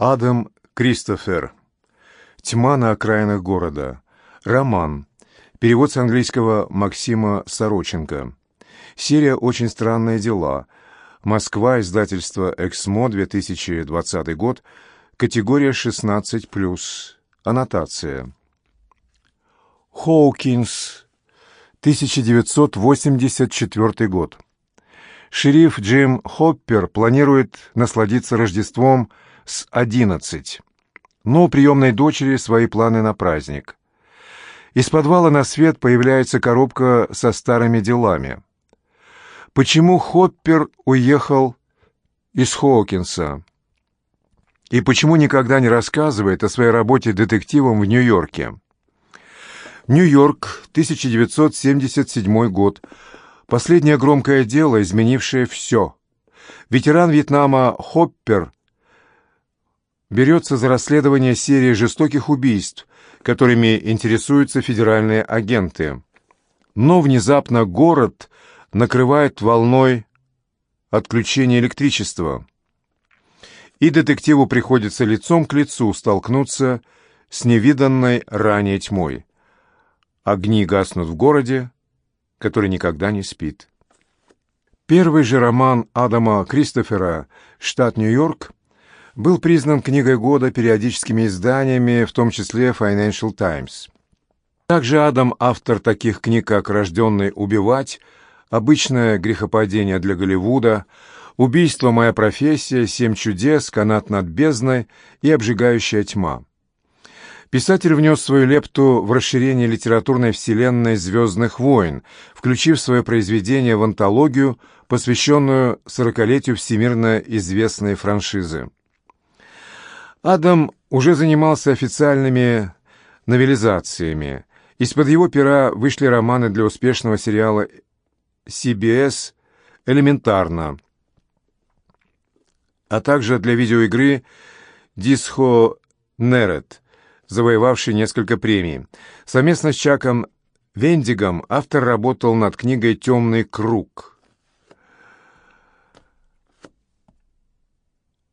Адам Кристофер. «Тьма на окраинах города». Роман. Перевод с английского Максима Сороченко. Серия «Очень странные дела». Москва, издательство «Эксмо», 2020 год. Категория 16+. Аннотация. Хоукинс. 1984 год. Шериф Джим Хоппер планирует насладиться Рождеством с 11, но у приемной дочери свои планы на праздник. Из подвала на свет появляется коробка со старыми делами. Почему Хоппер уехал из Хоукинса? И почему никогда не рассказывает о своей работе детективом в Нью-Йорке? Нью-Йорк, 1977 год. Последнее громкое дело, изменившее все. Ветеран Вьетнама Хоппер берется за расследование серии жестоких убийств, которыми интересуются федеральные агенты. Но внезапно город накрывает волной отключения электричества. И детективу приходится лицом к лицу столкнуться с невиданной ранее тьмой. Огни гаснут в городе, который никогда не спит. Первый же роман Адама Кристофера «Штат Нью-Йорк» был признан книгой года периодическими изданиями, в том числе Financial Times. Также Адам – автор таких книг, как «Рожденный убивать», «Обычное грехопадение для Голливуда», «Убийство – моя профессия», «Семь чудес», «Канат над бездной» и «Обжигающая тьма». Писатель внес свою лепту в расширение литературной вселенной «Звездных войн», включив свое произведение в антологию, посвященную сорокалетию всемирно известной франшизы. Адам уже занимался официальными новелизациями. Из-под его пера вышли романы для успешного сериала CBS «Элементарно», а также для видеоигры «Дисхо Нерет», завоевавший несколько премий. Совместно с Чаком Вендигом автор работал над книгой «Темный круг».